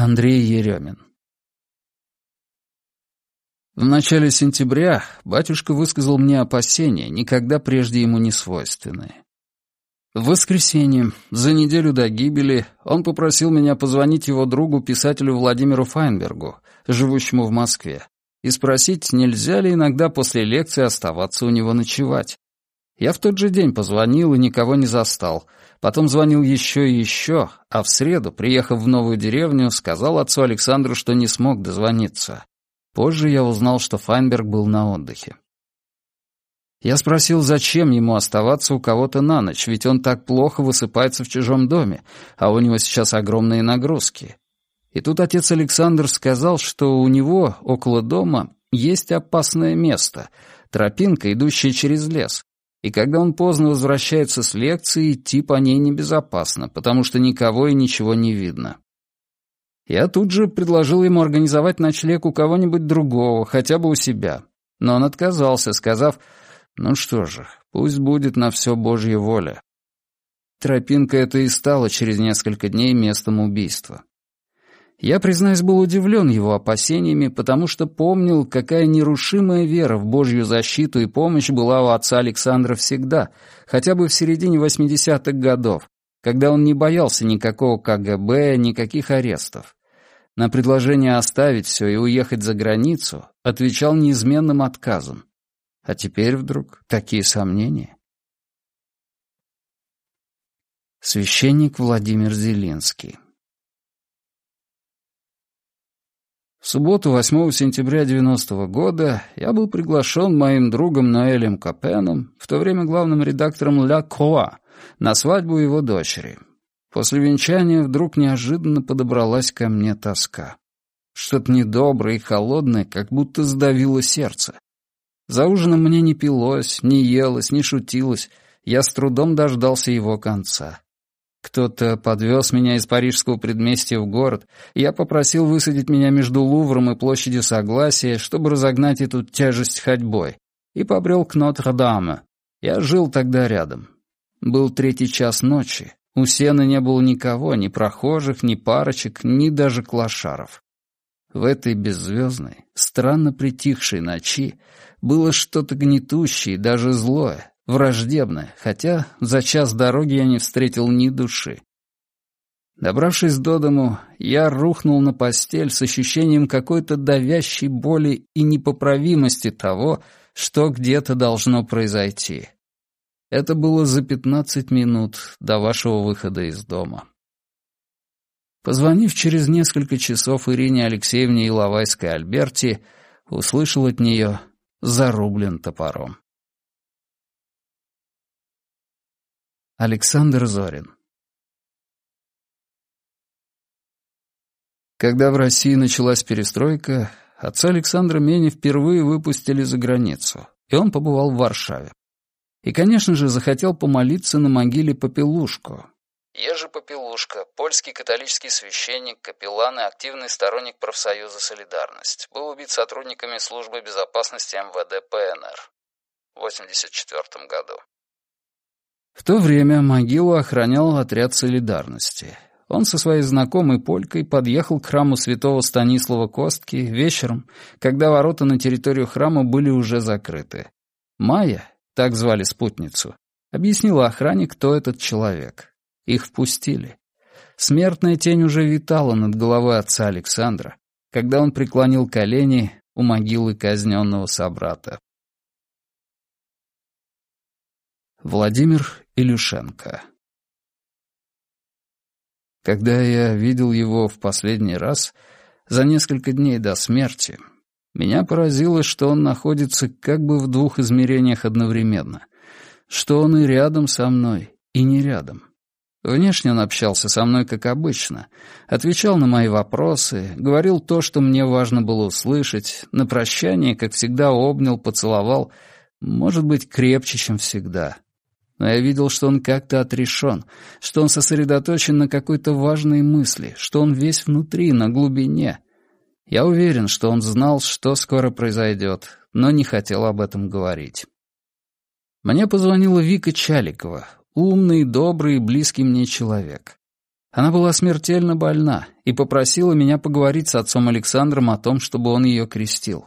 Андрей Еремин В начале сентября батюшка высказал мне опасения, никогда прежде ему не свойственные. В воскресенье, за неделю до гибели, он попросил меня позвонить его другу, писателю Владимиру Файнбергу, живущему в Москве, и спросить, нельзя ли иногда после лекции оставаться у него ночевать. Я в тот же день позвонил и никого не застал — Потом звонил еще и еще, а в среду, приехав в новую деревню, сказал отцу Александру, что не смог дозвониться. Позже я узнал, что Файнберг был на отдыхе. Я спросил, зачем ему оставаться у кого-то на ночь, ведь он так плохо высыпается в чужом доме, а у него сейчас огромные нагрузки. И тут отец Александр сказал, что у него около дома есть опасное место, тропинка, идущая через лес, и когда он поздно возвращается с лекции, идти по ней небезопасно, потому что никого и ничего не видно. Я тут же предложил ему организовать ночлег у кого-нибудь другого, хотя бы у себя. Но он отказался, сказав, «Ну что же, пусть будет на все Божья воля». Тропинка эта и стала через несколько дней местом убийства. Я, признаюсь, был удивлен его опасениями, потому что помнил, какая нерушимая вера в Божью защиту и помощь была у отца Александра всегда, хотя бы в середине 80-х годов, когда он не боялся никакого КГБ, никаких арестов. На предложение оставить все и уехать за границу отвечал неизменным отказом. А теперь вдруг такие сомнения. Священник Владимир Зелинский В субботу, 8 сентября 90 -го года, я был приглашен моим другом Ноэлем Капеном, в то время главным редактором «Ля Кроа», на свадьбу его дочери. После венчания вдруг неожиданно подобралась ко мне тоска. Что-то недоброе и холодное, как будто сдавило сердце. За ужином мне не пилось, не елось, не шутилось. Я с трудом дождался его конца. Кто-то подвез меня из парижского предместья в город, я попросил высадить меня между Лувром и площадью Согласия, чтобы разогнать эту тяжесть ходьбой, и побрел к Нотр-Даме. Я жил тогда рядом. Был третий час ночи. У сена не было никого, ни прохожих, ни парочек, ни даже клошаров. В этой беззвездной, странно притихшей ночи было что-то гнетущее даже злое, враждебное, хотя за час дороги я не встретил ни души. Добравшись до дому, я рухнул на постель с ощущением какой-то давящей боли и непоправимости того, что где-то должно произойти. Это было за пятнадцать минут до вашего выхода из дома. Позвонив через несколько часов Ирине Алексеевне Иловайской Альберти, услышал от нее «зарублен топором». Александр Зорин Когда в России началась перестройка, отца Александра Мени впервые выпустили за границу, и он побывал в Варшаве. И, конечно же, захотел помолиться на могиле Попелушку. Ежи Попелушка, польский католический священник, капеллан и активный сторонник профсоюза «Солидарность», был убит сотрудниками службы безопасности МВД ПНР в 1984 году. В то время могилу охранял отряд солидарности. Он со своей знакомой Полькой подъехал к храму святого Станислава Костки вечером, когда ворота на территорию храма были уже закрыты. Майя, так звали спутницу, объяснила охране, кто этот человек. Их впустили. Смертная тень уже витала над головой отца Александра, когда он преклонил колени у могилы казненного собрата. Владимир Илюшенко Когда я видел его в последний раз, за несколько дней до смерти, меня поразило, что он находится как бы в двух измерениях одновременно, что он и рядом со мной, и не рядом. Внешне он общался со мной как обычно, отвечал на мои вопросы, говорил то, что мне важно было услышать, на прощание, как всегда, обнял, поцеловал, может быть, крепче, чем всегда но я видел, что он как-то отрешен, что он сосредоточен на какой-то важной мысли, что он весь внутри, на глубине. Я уверен, что он знал, что скоро произойдет, но не хотел об этом говорить. Мне позвонила Вика Чаликова, умный, добрый и близкий мне человек. Она была смертельно больна и попросила меня поговорить с отцом Александром о том, чтобы он ее крестил.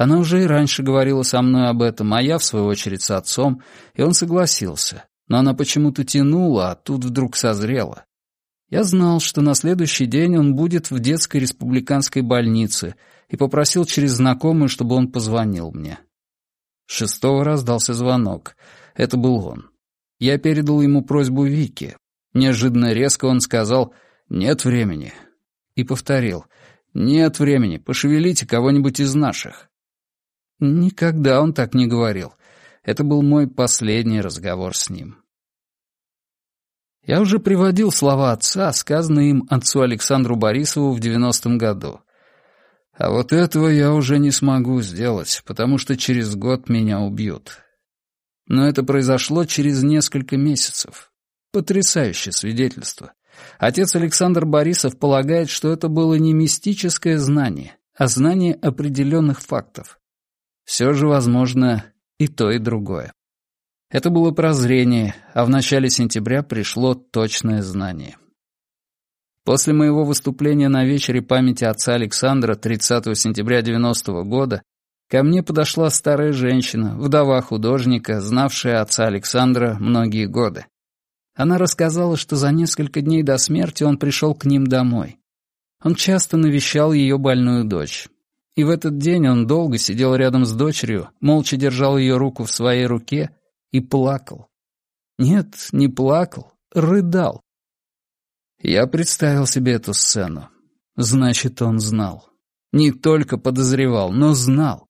Она уже и раньше говорила со мной об этом, а я, в свою очередь, с отцом, и он согласился. Но она почему-то тянула, а тут вдруг созрела. Я знал, что на следующий день он будет в детской республиканской больнице, и попросил через знакомую, чтобы он позвонил мне. Шестого раздался звонок. Это был он. Я передал ему просьбу Вики. Неожиданно резко он сказал «нет времени» и повторил «нет времени, пошевелите кого-нибудь из наших». Никогда он так не говорил. Это был мой последний разговор с ним. Я уже приводил слова отца, сказанные им отцу Александру Борисову в девяностом году. А вот этого я уже не смогу сделать, потому что через год меня убьют. Но это произошло через несколько месяцев. Потрясающее свидетельство. Отец Александр Борисов полагает, что это было не мистическое знание, а знание определенных фактов. Все же, возможно, и то, и другое. Это было прозрение, а в начале сентября пришло точное знание. После моего выступления на вечере памяти отца Александра 30 сентября 90 -го года ко мне подошла старая женщина, вдова художника, знавшая отца Александра многие годы. Она рассказала, что за несколько дней до смерти он пришел к ним домой. Он часто навещал ее больную дочь. И в этот день он долго сидел рядом с дочерью, молча держал ее руку в своей руке и плакал. Нет, не плакал, рыдал. Я представил себе эту сцену. Значит, он знал. Не только подозревал, но знал.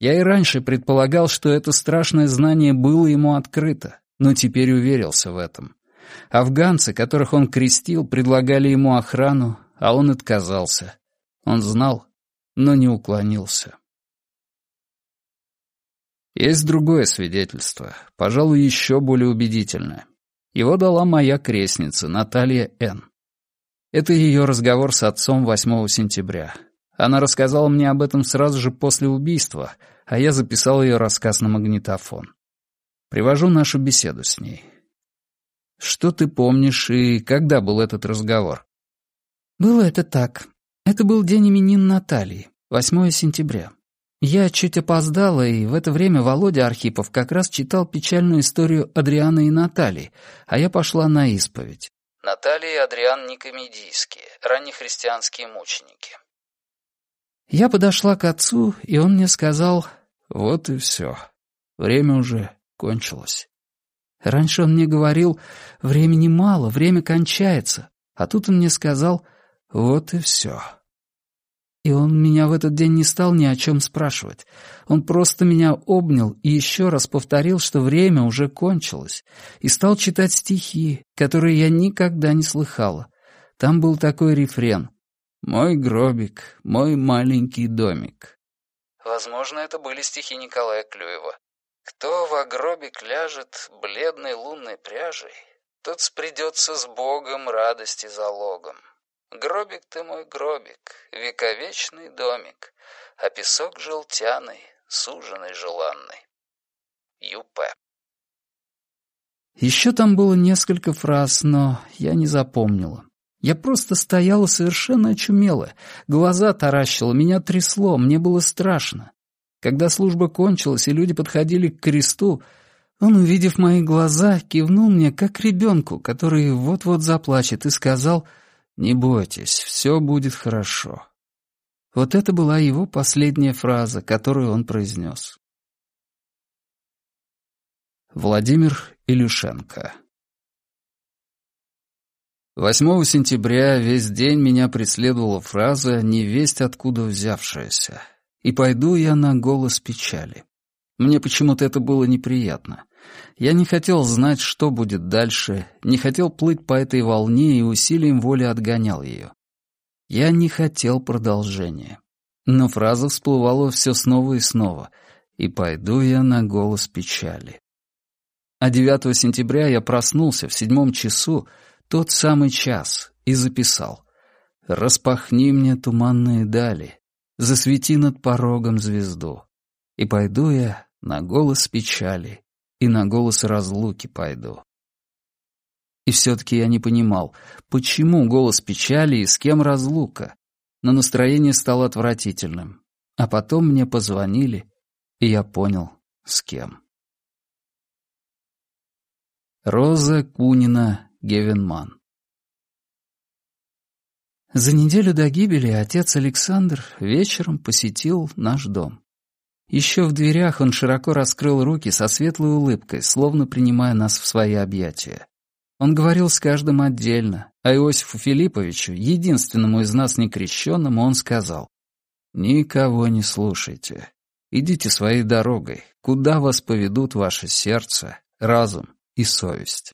Я и раньше предполагал, что это страшное знание было ему открыто, но теперь уверился в этом. Афганцы, которых он крестил, предлагали ему охрану, а он отказался. Он знал, но не уклонился. Есть другое свидетельство, пожалуй, еще более убедительное. Его дала моя крестница, Наталья Н. Это ее разговор с отцом 8 сентября. Она рассказала мне об этом сразу же после убийства, а я записал ее рассказ на магнитофон. Привожу нашу беседу с ней. Что ты помнишь и когда был этот разговор? Было это так. Это был день именин Натальи, 8 сентября. Я чуть опоздала, и в это время Володя Архипов как раз читал печальную историю Адриана и Натальи, а я пошла на исповедь. Наталья и Адриан не комедийские, раннехристианские мученики. Я подошла к отцу, и он мне сказал, «Вот и все. Время уже кончилось». Раньше он мне говорил, «Времени мало, время кончается», а тут он мне сказал, «Вот и все». И он меня в этот день не стал ни о чем спрашивать. Он просто меня обнял и еще раз повторил, что время уже кончилось, и стал читать стихи, которые я никогда не слыхала. Там был такой рефрен «Мой гробик, мой маленький домик». Возможно, это были стихи Николая Клюева. «Кто во гробик ляжет бледной лунной пряжей, тот спредется с Богом радости залогом». Гробик ты мой гробик, вековечный домик, А песок желтяный, суженый желанный. Ю.П. Еще там было несколько фраз, но я не запомнила. Я просто стояла совершенно очумелая, глаза таращила, меня трясло, мне было страшно. Когда служба кончилась и люди подходили к кресту, он, увидев мои глаза, кивнул мне, как ребенку, который вот-вот заплачет, и сказал — «Не бойтесь, все будет хорошо». Вот это была его последняя фраза, которую он произнес. Владимир Илюшенко 8 сентября весь день меня преследовала фраза, невесть откуда взявшаяся. И пойду я на голос печали. Мне почему-то это было неприятно. Я не хотел знать, что будет дальше, не хотел плыть по этой волне и усилием воли отгонял ее. Я не хотел продолжения. Но фраза всплывала все снова и снова, и пойду я на голос печали. А 9 сентября я проснулся в седьмом часу, тот самый час, и записал. «Распахни мне туманные дали, засвети над порогом звезду, и пойду я на голос печали, и на голос разлуки пойду. И все-таки я не понимал, почему голос печали и с кем разлука. Но настроение стало отвратительным. А потом мне позвонили, и я понял, с кем. Роза Кунина Гевенман За неделю до гибели отец Александр вечером посетил наш дом. Еще в дверях он широко раскрыл руки со светлой улыбкой, словно принимая нас в свои объятия. Он говорил с каждым отдельно, а Иосифу Филипповичу, единственному из нас некрещенному, он сказал, «Никого не слушайте. Идите своей дорогой, куда вас поведут ваше сердце, разум и совесть».